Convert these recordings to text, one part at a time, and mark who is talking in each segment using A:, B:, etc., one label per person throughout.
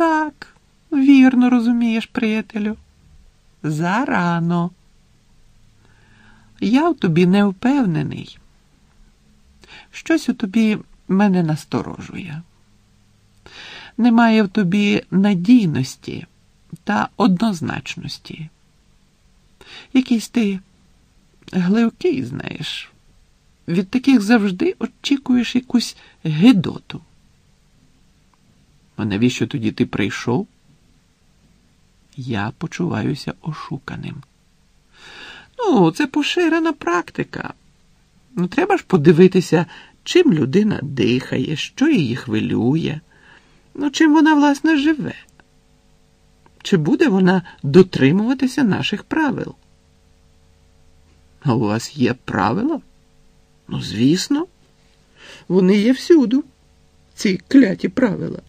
A: Так, вірно розумієш, приятелю. Зарано. Я в тобі не впевнений. Щось у тобі мене насторожує. Немає в тобі надійності та однозначності. Якийсь ти гливкий, знаєш. Від таких завжди очікуєш якусь гидоту. А навіщо тоді ти прийшов? Я почуваюся ошуканим. Ну, це поширена практика. Ну, треба ж подивитися, чим людина дихає, що її хвилює, ну, чим вона, власне, живе. Чи буде вона дотримуватися наших правил? А у вас є правила? Ну, звісно, вони є всюду, ці кляті правила.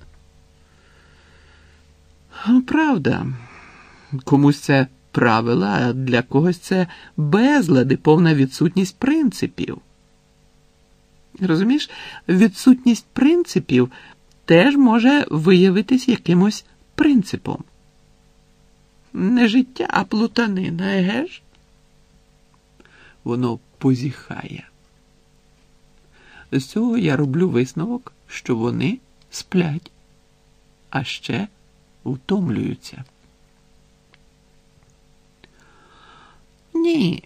A: Правда, комусь це правила, а для когось це безлади, повна відсутність принципів. Розумієш, відсутність принципів теж може виявитись якимось принципом. Не життя, а плутанина, еге ж? Воно позіхає. З цього я роблю висновок, що вони сплять, а ще втомлюються. Ні,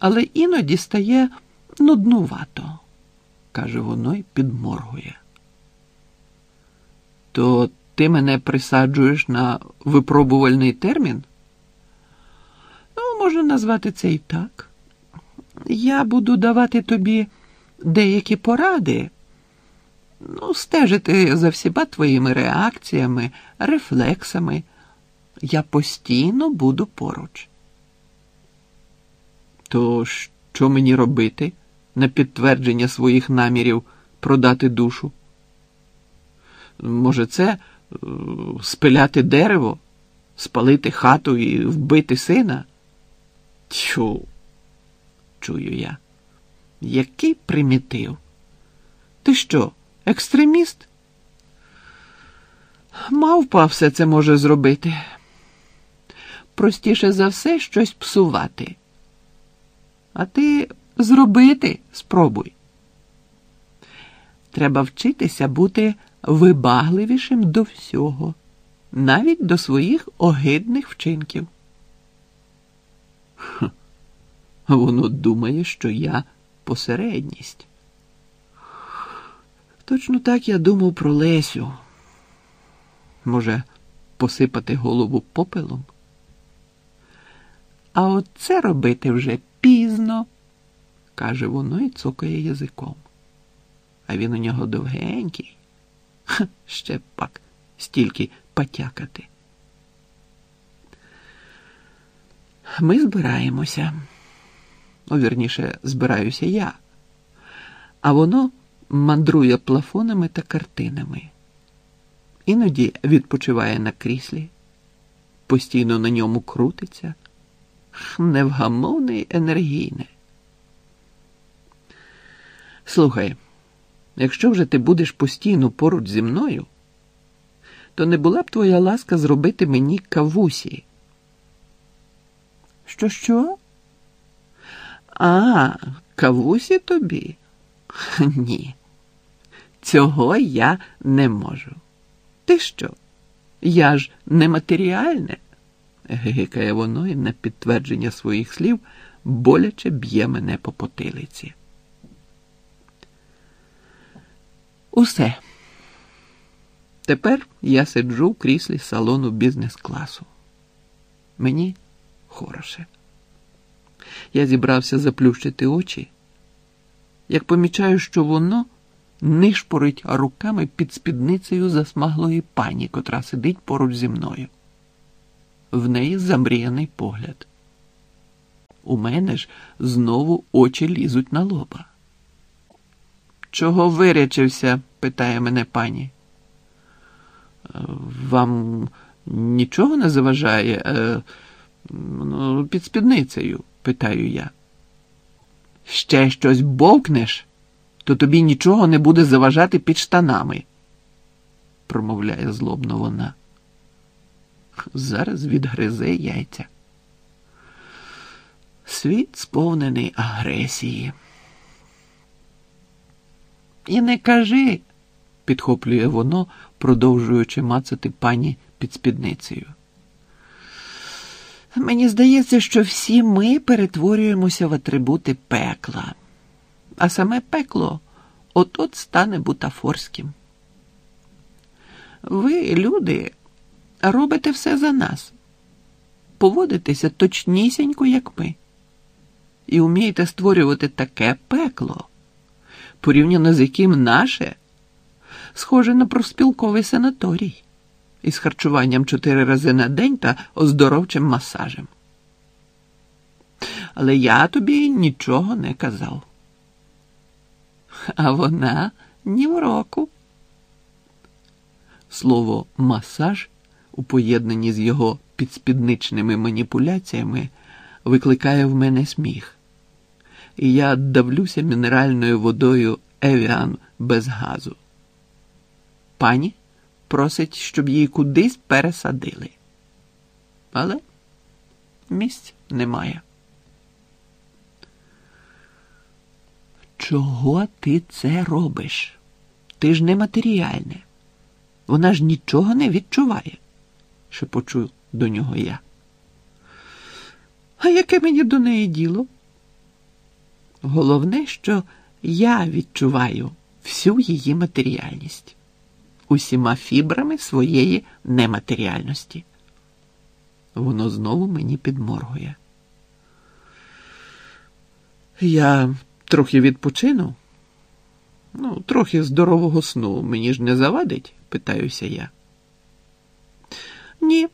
A: але іноді стає нуднувато, каже воно й підморгує. То ти мене присаджуєш на випробувальний термін? Ну, можна назвати це і так. Я буду давати тобі деякі поради, ну, стежити за всіма твоїми реакціями, рефлексами. Я постійно буду поруч. То що мені робити на підтвердження своїх намірів продати душу? Може, це е, спиляти дерево, спалити хату і вбити сина? Тьфу, чую я. Який примітив? Ти що, екстреміст? Мавпа все це може зробити. Простіше за все щось псувати. А ти зробити спробуй. Треба вчитися бути вибагливішим до всього, навіть до своїх огидних вчинків. Ха, воно думає, що я посередність. Точно так я думав про Лесю. Може, посипати голову попелом? А от це робити вже пізно, каже воно і цокає язиком. А він у нього довгенький. Ха, ще пак стільки потякати. Ми збираємося. О, вірніше, збираюся я, а воно мандрує плафонами та картинами. Іноді відпочиває на кріслі, постійно на ньому крутиться, невгамовне й енергійне. Слухай, якщо вже ти будеш постійно поруч зі мною, то не була б твоя ласка зробити мені кавусі. Що, що? А, кавусі тобі? Ні. Цього я не можу. Ти що? Я ж нематеріальне, гикає воно і на підтвердження своїх слів боляче б'є мене по потилиці. Усе. Тепер я сиджу в кріслі салону бізнес-класу. Мені хороше. Я зібрався заплющити очі, як помічаю, що воно нишпорить руками під спідницею засмаглої пані, котра сидить поруч зі мною. В неї замріяний погляд. У мене ж знову очі лізуть на лоба. Чого вирячився? питає мене пані. Вам нічого не заважає е, ну, під спідницею? питаю я. Ще щось бовкнеш, то тобі нічого не буде заважати під штанами. промовляє злобно вона. Зараз відгризе яйця. Світ сповнений агресії. І не кажи, підхоплює воно, продовжуючи мацати пані під спідницею. Мені здається, що всі ми перетворюємося в атрибути пекла, а саме пекло от-от стане бутафорським. Ви, люди, робите все за нас, поводитеся точнісінько, як ми, і вмієте створювати таке пекло, порівняно з яким наше схоже на проспілковий санаторій із харчуванням чотири рази на день та оздоровчим масажем. Але я тобі нічого не казав. А вона ні в року. Слово масаж у поєднанні з його підспідничними маніпуляціями викликає в мене сміх, і я давлюся мінеральною водою Евіан без газу. Пані просить, щоб її кудись пересадили. Але місць немає. Чого ти це робиш? Ти ж нематеріальне. Вона ж нічого не відчуває, шепочу до нього я. А яке мені до неї діло? Головне, що я відчуваю всю її матеріальність усіма фібрами своєї нематеріальності. Воно знову мені підморгує. Я трохи відпочину. Ну, трохи здорового сну мені ж не завадить, питаюся я. Ні,